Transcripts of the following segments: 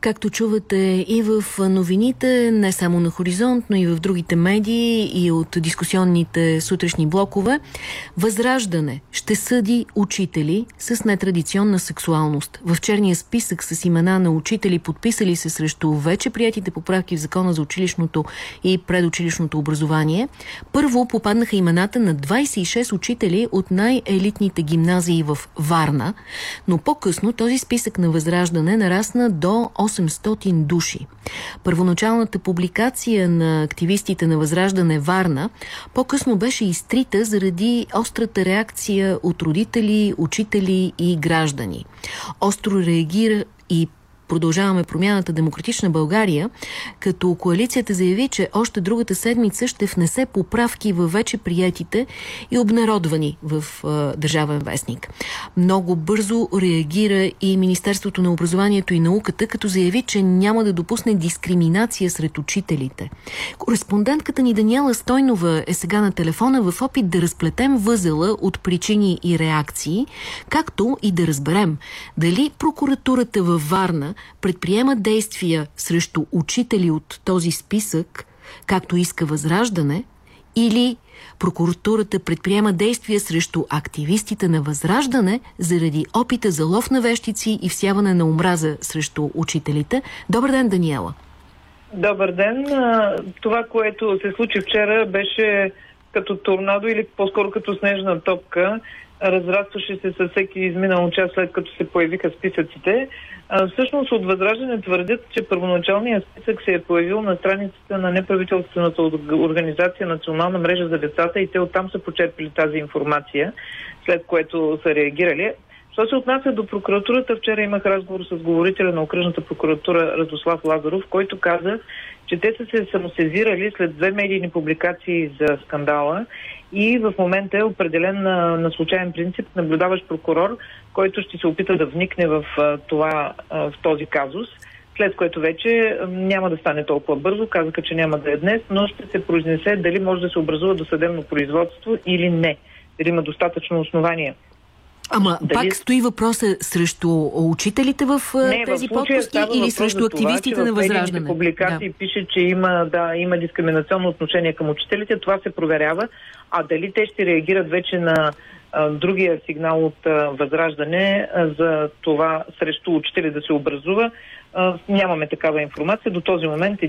Както чувате и в новините, не само на Хоризонт, но и в другите медии и от дискусионните сутрешни блокове, Възраждане ще съди учители с нетрадиционна сексуалност. В черния списък с имена на учители, подписали се срещу вече приятите поправки в Закона за училищното и предучилищното образование, първо попаднаха имената на 26 учители от най-елитните гимназии в Варна, но по-късно този списък на Възраждане нарасна до 800 души. Първоначалната публикация на активистите на Възраждане Варна по-късно беше изтрита заради острата реакция от родители, учители и граждани. Остро реагира и Продължаваме промяната Демократична България, като коалицията заяви, че още другата седмица ще внесе поправки във вече приятите и обнародвани в Държавен вестник. Много бързо реагира и Министерството на образованието и науката, като заяви, че няма да допусне дискриминация сред учителите. Кореспондентката ни Даниела Стойнова е сега на телефона в опит да разплетем възела от причини и реакции, както и да разберем дали прокуратурата във Варна предприема действия срещу учители от този списък, както иска Възраждане, или прокуратурата предприема действия срещу активистите на Възраждане заради опита за лов на вещици и всяване на омраза срещу учителите. Добър ден, Даниела! Добър ден! Това, което се случи вчера, беше като торнадо или по-скоро като снежна топка разрастваше се със всеки изминал час след като се появиха списъците. Всъщност от Възраждане твърдят, че първоначалният списък се е появил на страницата на неправителствената организация Национална мрежа за децата и те оттам са почерпили тази информация, след което са реагирали. Що се отнася до прокуратурата, вчера имах разговор с говорителя на окръжната прокуратура Радослав Лазаров, който каза, че те са се самосезирали след две медийни публикации за скандала и в момента е определен на, на случайен принцип наблюдаващ прокурор, който ще се опита да вникне в, това, в този казус след което вече няма да стане толкова бързо. Казаха, че няма да е днес, но ще се произнесе дали може да се образува досъдебно производство или не. Дали има достатъчно основания. Ама Дали... пак стои въпроса срещу учителите в не, тези в подписки или срещу активистите това, на Възраждане? Публикации да. пише, че има, да, има дискриминационно отношение към учителите. Това се проверява. А дали те ще реагират вече на а, другия сигнал от а, Възраждане а, за това срещу учители да се образува, нямаме такава информация. До този момент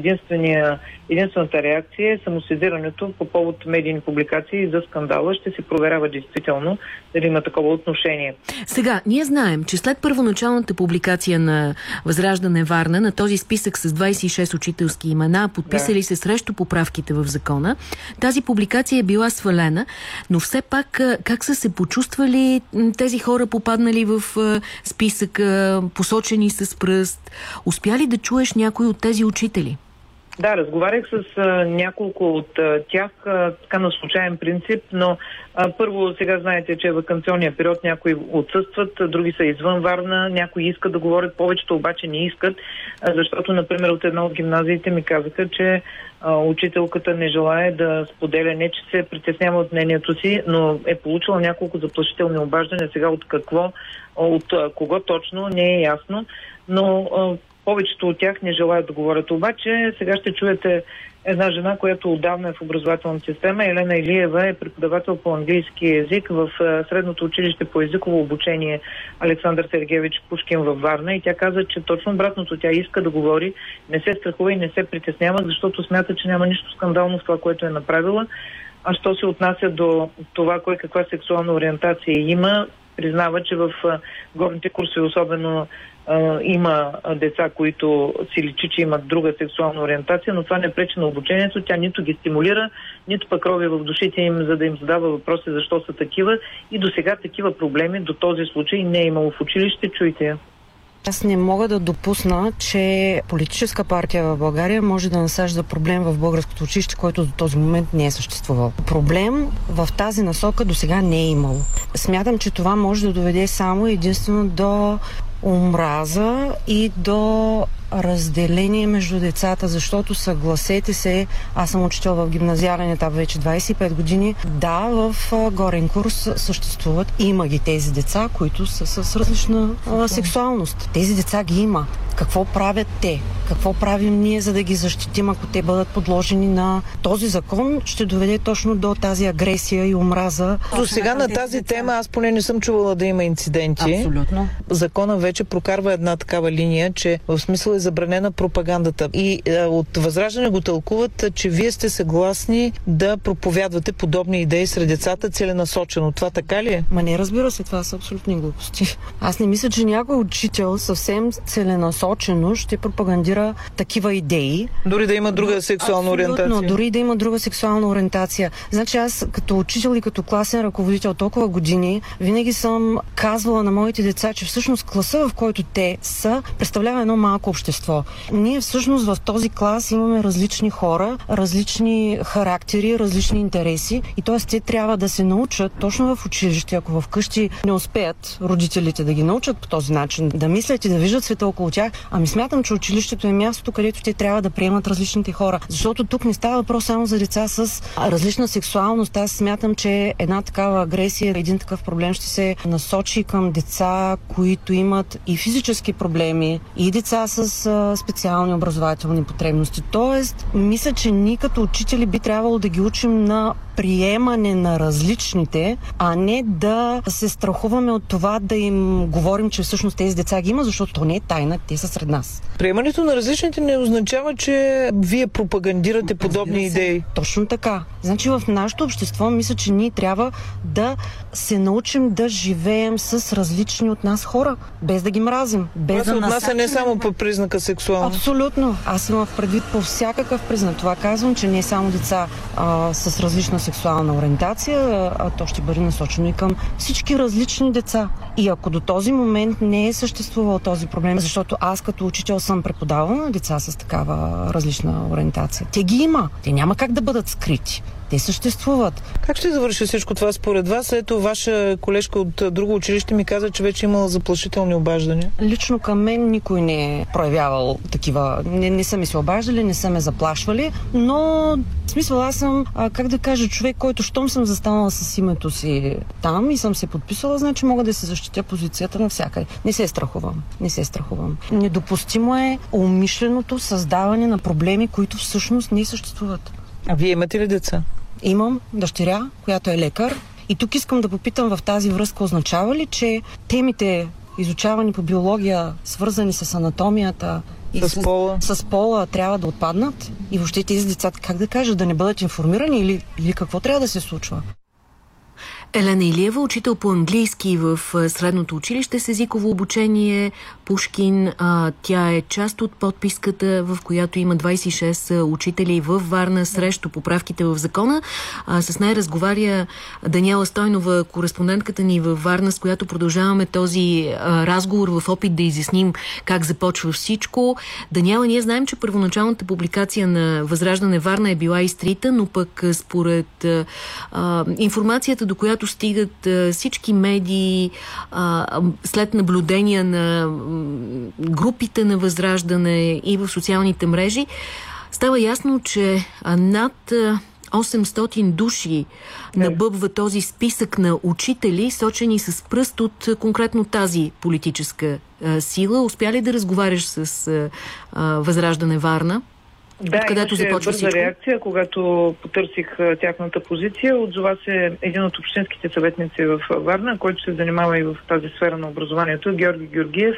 единствената реакция е самоседирането по повод медийни публикации за скандала. Ще се проверява действително дали има такова отношение. Сега, ние знаем, че след първоначалната публикация на Възраждане Варна, на този списък с 26 учителски имена, подписали да. се срещу поправките в закона, тази публикация е била свалена, но все пак как са се почувствали тези хора, попаднали в списъка, посочени с пръст, Успя ли да чуеш някой от тези учители? Да, разговарях с а, няколко от а, тях а, така на случайен принцип, но а, първо сега знаете, че е вакансионния период някои отсъстват, други са извън Варна, някои искат да говорят, повечето обаче не искат, а, защото, например, от една от гимназиите ми казаха, че учителката не желая да споделя, не че се притеснява от мнението си, но е получила няколко заплашителни обаждания. Сега от какво, от кого точно, не е ясно, но повечето от тях не желаят да говорят. Обаче сега ще чуете една жена, която отдавна е в образователната система. Елена Илиева е преподавател по английски язик в Средното училище по езиково обучение Александър Сергеевич Пушкин във Варна и тя каза, че точно обратното тя иска да говори, не се страхува и не се притеснява, защото смята, че няма нищо скандално в това, което е направила. А що се отнася до това, кой каква сексуална ориентация има, признава, че в горните курси, особено има деца, които си личи, че имат друга сексуална ориентация, но това не пречи на обучението. Тя нито ги стимулира, нито пък рови в душите им, за да им задава въпроси защо са такива. И до сега такива проблеми до този случай не е имало в училище. Чуйте я. Аз не мога да допусна, че политическа партия в България може да насажда проблем в българското училище, който до този момент не е съществувал. Проблем в тази насока до сега не е имало. Смятам, че това може да доведе само единствено до омраза и до разделение между децата, защото съгласете се, аз съм учител в гимназиален етап вече 25 години. Да, в горен курс съществуват, има ги тези деца, които са с различна а, сексуалност. Тези деца ги има. Какво правят те? Какво правим ние, за да ги защитим, ако те бъдат подложени на този закон, ще доведе точно до тази агресия и омраза. До сега на тази тема аз поне не съм чувала да има инциденти. Абсолютно. Закона вече прокарва една такава линия, че в смисъл е забранена пропагандата. И е, от Възраждане го тълкуват, че вие сте съгласни да проповядвате подобни идеи сред децата целенасочено. Това така ли е? Ма не, разбира се, това са абсолютни глупости. Аз не мисля, че някой учител съвсем целенасочено ще пропагандира такива идеи. Дори да има друга сексуална Абсолютно, ориентация. дори да има друга сексуална ориентация. Значи аз като учител и като класен ръководител толкова години, винаги съм казвала на моите деца, че всъщност класа, в който те са, представлява едно малко общество. Ние всъщност в този клас имаме различни хора, различни характери, различни интереси и т.е. те трябва да се научат точно в училище, ако вкъщи не успеят родителите да ги научат по този начин, да мислят и да виждат света около тях, ами смятам, че училището е мястото, където те трябва да приемат различните хора. Защото тук не става въпрос само за деца с различна сексуалност. Аз смятам, че една такава агресия, един такъв проблем ще се насочи към деца, които имат и физически проблеми, и деца с специални образователни потребности. Тоест, мисля, че ние като учители би трябвало да ги учим на приемане на различните, а не да се страхуваме от това да им говорим, че всъщност тези деца ги има, защото то не е тайна, те са сред нас. Приемането на различните не означава, че вие пропагандирате подобни идеи. Точно така. Значи в нашето общество мисля, че ние трябва да се научим да живеем с различни от нас хора, без да ги мразим, без Това се да отнася не само по признака сексуалност. Абсолютно. Аз имам в предвид по всякакъв признак. Това казвам, че не само деца а, с различна сексуална ориентация, а, то ще бъде насочено и към всички различни деца. И ако до този момент не е съществувал този проблем, защото аз като учител съм преподавала на деца с такава различна ориентация. Те ги има. Те няма как да бъдат скрити. Те съществуват. Как ще завърши всичко това според вас? Ето, ваша колежка от друго училище ми каза, че вече имала заплашителни обаждания. Лично към мен никой не е проявявал такива. Не, не са ми се обаждали, не са ме заплашвали, но в смисъл аз съм, а, как да кажа, човек, който щом съм застанала с името си там и съм се подписала, значи мога да се защитя позицията навсякъде. Не се страхувам. Не се страхувам. Недопустимо е умишленото създаване на проблеми, които всъщност не съществуват. А вие имате ли деца? Имам дъщеря, която е лекар. И тук искам да попитам в тази връзка, означава ли, че темите, изучавани по биология, свързани с анатомията и С пола? с пола, трябва да отпаднат? И въобще тези деца, как да кажа, да не бъдат информирани или, или какво трябва да се случва? Елена Илиева, учител по английски в средното училище с езиково обучение Пушкин. Тя е част от подписката, в която има 26 учители в Варна срещу поправките в закона. С нея разговаря Даниела Стойнова, кореспондентката ни във Варна, с която продължаваме този разговор в опит да изясним как започва всичко. Даниела, ние знаем, че първоначалната публикация на Възраждане Варна е била изтрита, но пък според информацията, до която стигат а, всички медии, след наблюдения на групите на Възраждане и в социалните мрежи, става ясно, че над а, 800 души набъбва този списък на учители, сочени с пръст от конкретно тази политическа сила. Успя ли да разговаряш с Възраждане Варна? Да, Откъдето започва бърза реакция, когато потърсих тяхната позиция. Отзова се един от общинските съветници в Варна, който се занимава и в тази сфера на образованието, Георги Георгиев.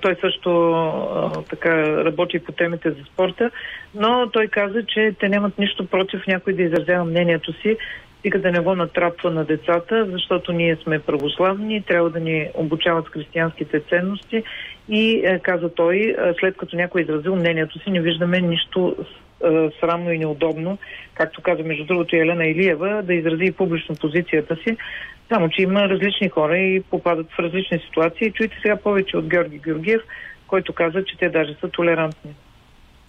Той също а, така работи по темите за спорта, но той каза, че те нямат нищо против някой да изразява мнението си, стига да не го натрапва на децата, защото ние сме православни, трябва да ни обучават християнските ценности и, е, каза той, е, след като някой е изразил мнението си, не виждаме нищо срамно и неудобно, както каза между другото Елена Илиева, да изрази и публично позицията си, само че има различни хора и попадат в различни ситуации. Чуйте сега повече от Георги Георгиев, който каза, че те даже са толерантни.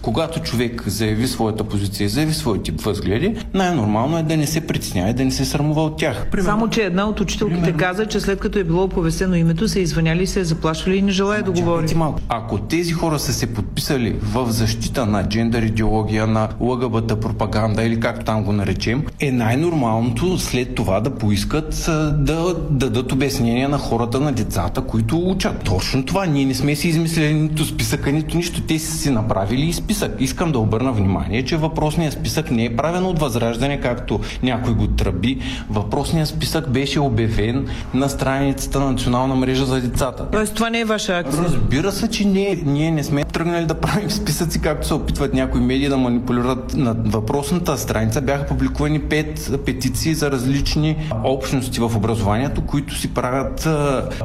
Когато човек заяви своята позиция, заяви своите възгледи, най-нормално е да не се притеснява и да не се срамува от тях. Примерно, Само, че една от учителките примерно, каза, че след като е било оповестено името, се извъняли, се е заплашвали и не желая да говори. Малко. Ако тези хора са се подписали в защита на джендър идеология, на ЛГБТ пропаганда или както там го наречем, е най-нормалното след това да поискат да дадат обяснения на хората, на децата, които учат. Точно това. Ние не сме си измислили нито списъка, нито нищо. Те са си направили и списък. Искам да обърна внимание, че въпросният списък не е правен от възраждане, както някой го тръби. Въпросният списък беше обявен на страницата на Национална мрежа за децата. Тоест това не е ваша акция? Разбира се, че не, ние не сме тръгнали да правим списъци, както се опитват някои медии да манипулират. На въпросната страница бяха публикувани пет петиции за различни общности в образованието, които си правят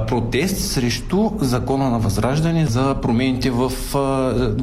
протест срещу закона на възраждане за промените в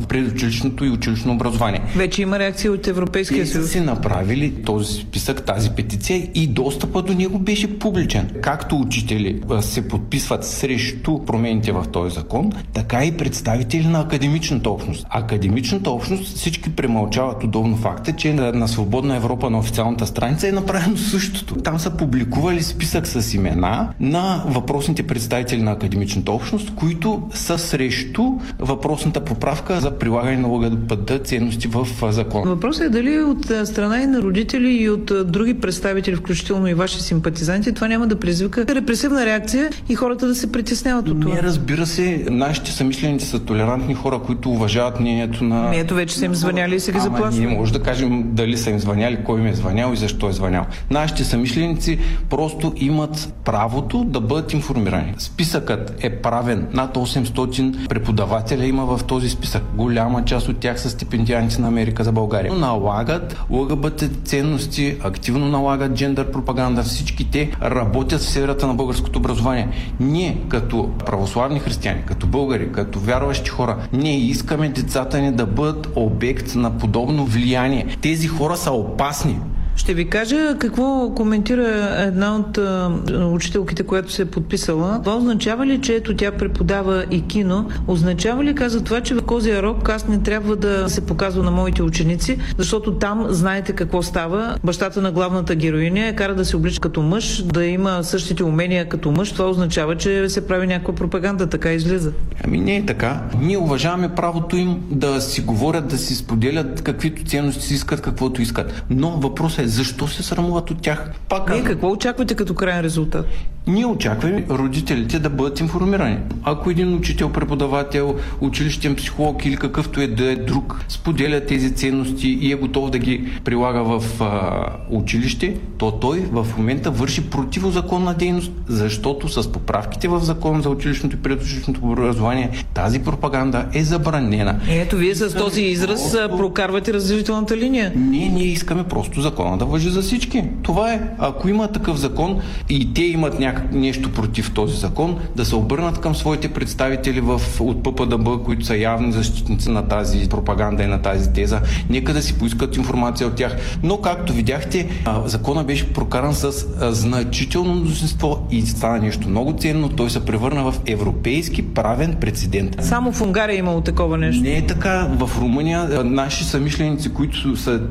предучилищното и училищно образование. Вече има реакция от Европейския съюз. си направили този списък, тази петиция и достъпа до него беше публичен. Както учители се подписват срещу промените в този закон, така и представители на академичната общност. Академичната общност всички премълчават удобно факта, че на, на Свободна Европа на официалната страница е направено същото. Там са публикували списък с имена на въпросните представители на академичната общност, които са срещу въпросната поправка за прилагане на ЛГБТ ценности в закон. Въпросът е дали от страна и на родители и от други представители, включително и ваши симпатизанти, това няма да предизвика репресивна реакция и хората да се притесняват от това. Не, разбира се, нашите съмишленици са толерантни хора, които уважават мнението на... Ми ето вече са им звъняли и са ги заплашвали. Ние може да кажем дали са им звъняли, кой им е звънял и защо е звънял. Нашите съмишленици просто имат правото да бъдат информирани. Списъкът е правен над 800 преподавателя има в този списък. Голяма част от тях са стипендианти на Америка за България. Налагат ЛГБТ ценности, активно налагат джендър пропаганда. Всички те работят в сферата на българското образование. Ние, като православни християни, като българи, като вярващи хора, ние искаме децата ни да бъдат обект на подобно влияние. Тези хора са опасни. Ще ви кажа какво коментира една от а, учителките, която се е подписала. Това означава ли, че ето тя преподава и кино? Означава ли, каза това, че в Козия Рок аз не трябва да се показва на моите ученици, защото там знаете какво става. Бащата на главната героиня е кара да се облича като мъж, да има същите умения като мъж. Това означава, че се прави някаква пропаганда. Така излиза. Ами не е така. Ние уважаваме правото им да си говорят, да си споделят каквито ценности си искат, каквото искат. Но въпросът е защо се срамуват от тях? Пак, Вие какво очаквате като крайен резултат? Ние очакваме родителите да бъдат информирани. Ако един учител, преподавател, училищен психолог или какъвто е да е друг споделя тези ценности и е готов да ги прилага в а, училище, то той в момента върши противозаконна дейност, защото с поправките в закон за училищното и предучилищното образование тази пропаганда е забранена. Ето, вие с този израз просто... прокарвате разделителната линия. Не, ние искаме просто закона да въжи за всички. Това е. Ако има такъв закон и те имат някак, нещо против този закон, да се обърнат към своите представители в, от ППДБ, които са явни защитници на тази пропаганда и на тази теза. Нека да си поискат информация от тях. Но, както видяхте, закона беше прокаран с значително мнозинство и стана нещо много ценно. Той се превърна в европейски правен прецедент. Само в Унгария е имало такова нещо. Не е така. В Румъния наши самишленици, които са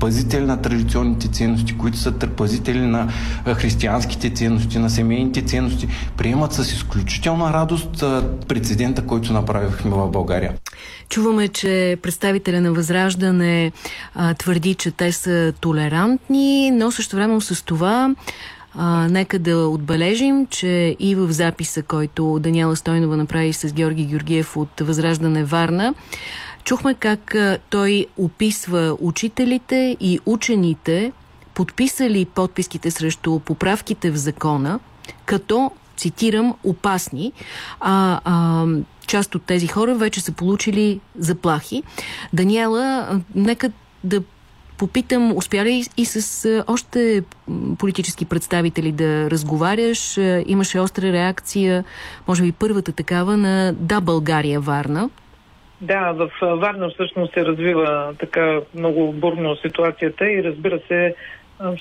пазители на традиционните ценности, които са пазители на християнските ценности, на семейните ценности, приемат с изключителна радост прецедента, който направихме в България. Чуваме, че представителя на Възраждане а, твърди, че те са толерантни, но също време с това а, нека да отбележим, че и в записа, който Даниела Стойнова направи с Георги Георгиев от Възраждане Варна, чухме как той описва учителите и учените, подписали подписките срещу поправките в закона, като, цитирам, опасни. А, а, част от тези хора вече са получили заплахи. Даниела, нека да попитам, успя ли и с още политически представители да разговаряш? Имаше остра реакция, може би първата такава, на Да, България, Варна. Да, в Варна всъщност се развива така много бурно ситуацията и разбира се,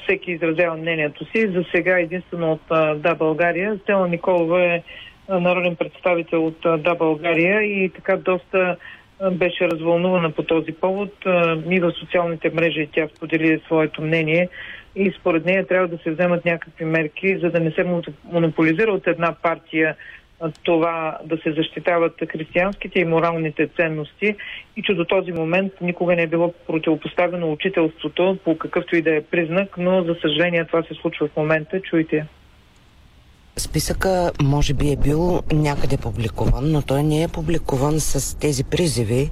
всеки изразява мнението си. За сега единствено от Да България. Стела Николова е народен представител от Да България и така доста беше развълнувана по този повод. И в социалните мрежи тя сподели своето мнение и според нея трябва да се вземат някакви мерки, за да не се монополизира от една партия това да се защитават християнските и моралните ценности и че до този момент никога не е било противопоставено учителството по какъвто и да е признак, но за съжаление това се случва в момента. Чуйте. Списъка може би е бил някъде публикуван, но той не е публикуван с тези призиви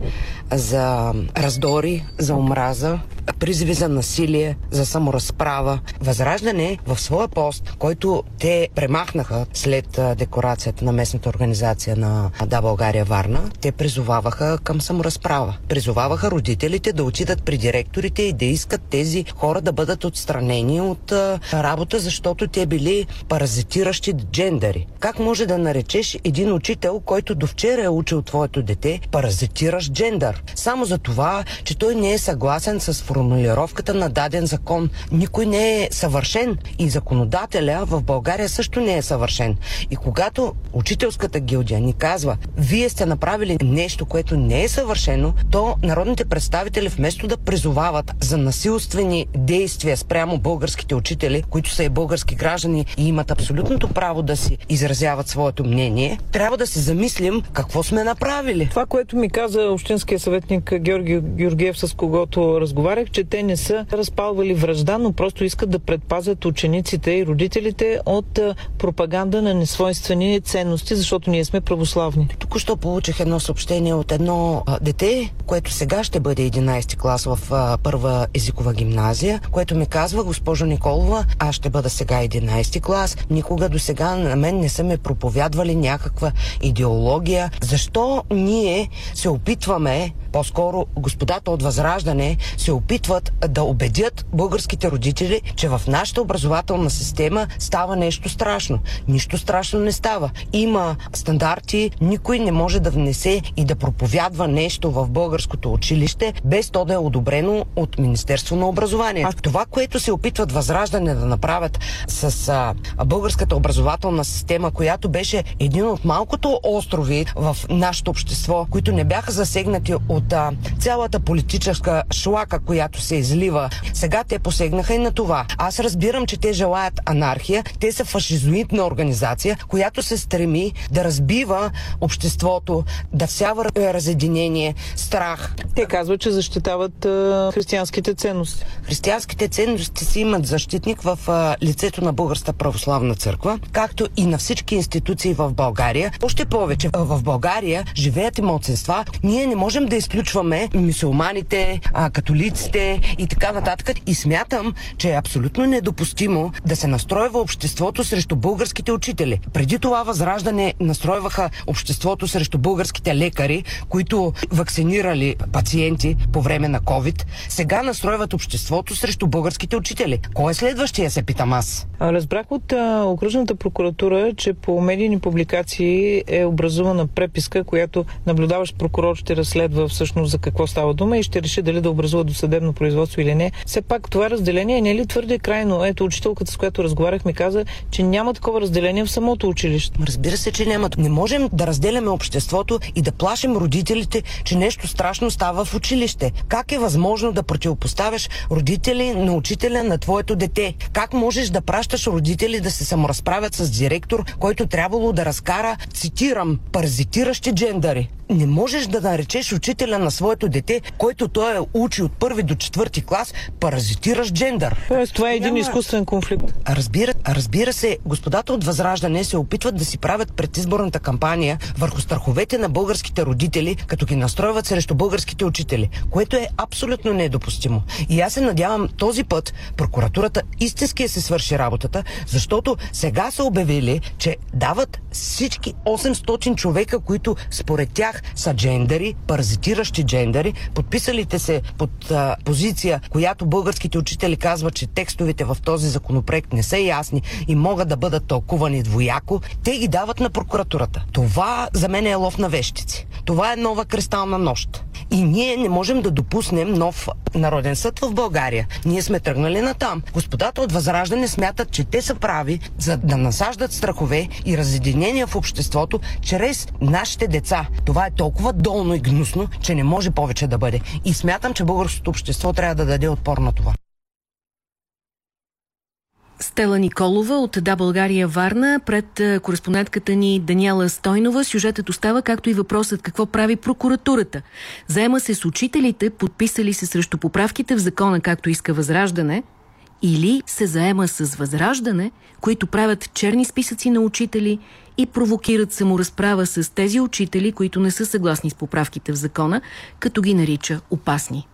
за раздори, за омраза, призиви за насилие, за саморазправа. Възраждане в своя пост, който те премахнаха след декорацията на местната организация на Да България Варна, те призоваваха към саморазправа. Призоваваха родителите да отидат при директорите и да искат тези хора да бъдат отстранени от работа, защото те били паразитиращи джендари. Как може да наречеш един учител, който до вчера е учил твоето дете, паразитираш джендър? Само за това, че той не е съгласен с формулировката на даден закон. Никой не е съвършен и законодателя в България също не е съвършен. И когато учителската гилдия ни казва, вие сте направили нещо, което не е съвършено, то народните представители вместо да призовават за насилствени действия спрямо българските учители, които са и български граждани и имат абсолютното право да си изразяват своето мнение, трябва да се замислим какво сме направили. Това, което ми каза общинския съветник Георги Георгиев, с когото разговарях, че те не са разпалвали връжда, но просто искат да предпазят учениците и родителите от пропаганда на несвойствени ценности, защото ние сме православни. Току-що получих едно съобщение от едно дете, което сега ще бъде 11 клас в първа езикова гимназия, което ми казва, госпожо Николова, аз ще бъда сега 11 клас, никога до сега на мен не са ме проповядвали някаква идеология. Защо ние се опитваме по-скоро господата от Възраждане се опитват да убедят българските родители, че в нашата образователна система става нещо страшно. Нищо страшно не става. Има стандарти, никой не може да внесе и да проповядва нещо в българското училище, без то да е одобрено от Министерство на образование. А това, което се опитват Възраждане да направят с а, българската образователна система, която беше един от малкото острови в нашето общество, които не бяха засегнати от а, цялата политическа шлака, която се излива. Сега те посегнаха и на това. Аз разбирам, че те желаят анархия. Те са фашизоидна организация, която се стреми да разбива обществото, да всява разединение, страх. Те казват, че защитават а, християнските ценности. Християнските ценности си имат защитник в а, лицето на Българската православна църква, както и на всички институции в България. Още повече, в България живеят и младсенства. Ние не можем да изключваме мусулманите, а, католиците и така нататък. И смятам, че е абсолютно недопустимо да се настройва обществото срещу българските учители. Преди това възраждане настройваха обществото срещу българските лекари, които вакцинирали пациенти по време на COVID. Сега настройват обществото срещу българските учители. Кой е следващия, се питам аз? Разбрах от а, окружната прокуратура, че по медийни публикации е образувана преписка, която наблюдаващ прокурор ще разследва всъщност за какво става дума и ще реши дали да образува досъдебно производство или не. Все пак това разделение не е ли твърде крайно? Ето, учителката, с която разговарях, ми каза, че няма такова разделение в самото училище. Разбира се, че няма. Не можем да разделяме обществото и да плашим родителите, че нещо страшно става в училище. Как е възможно да противопоставяш родители на учителя на твоето дете? Как можеш да пращаш родители да се саморазправят с директор, който трябвало да разкара, цитирам, паразитиращи джендари? Не можеш да наречеш учител учителя на своето дете, който той е учи от първи до четвърти клас, паразитираш джендър. Тоест, това е един Няма... изкуствен конфликт. Разбира, разбира се, господата от Възраждане се опитват да си правят предизборната кампания върху страховете на българските родители, като ги настройват срещу българските учители, което е абсолютно недопустимо. И аз се надявам този път прокуратурата истински се свърши работата, защото сега са обявили, че дават всички 800 човека, които според тях са джендери, паразитиращи джендери, подписалите се под а, позиция, която българските учители казват, че текстовете в този законопроект не са ясни и могат да бъдат тълкувани двояко, те ги дават на прокуратурата. Това за мен е лов на вещици. Това е нова кристална нощ. И ние не можем да допуснем нов народен съд в България. Ние сме тръгнали на там. Господата от Възраждане смятат, че те са прави за да насаждат страхове и разединения в обществото чрез нашите деца. Това е толкова долно и гнусно, че не може повече да бъде. И смятам, че българското общество трябва да даде отпор на това. Стела Николова от Да България Варна пред кореспондентката ни Даниела Стойнова. Сюжетът остава, както и въпросът какво прави прокуратурата. Заема се с учителите, подписали се срещу поправките в закона, както иска Възраждане, или се заема с Възраждане, които правят черни списъци на учители и провокират саморазправа с тези учители, които не са съгласни с поправките в закона, като ги нарича опасни.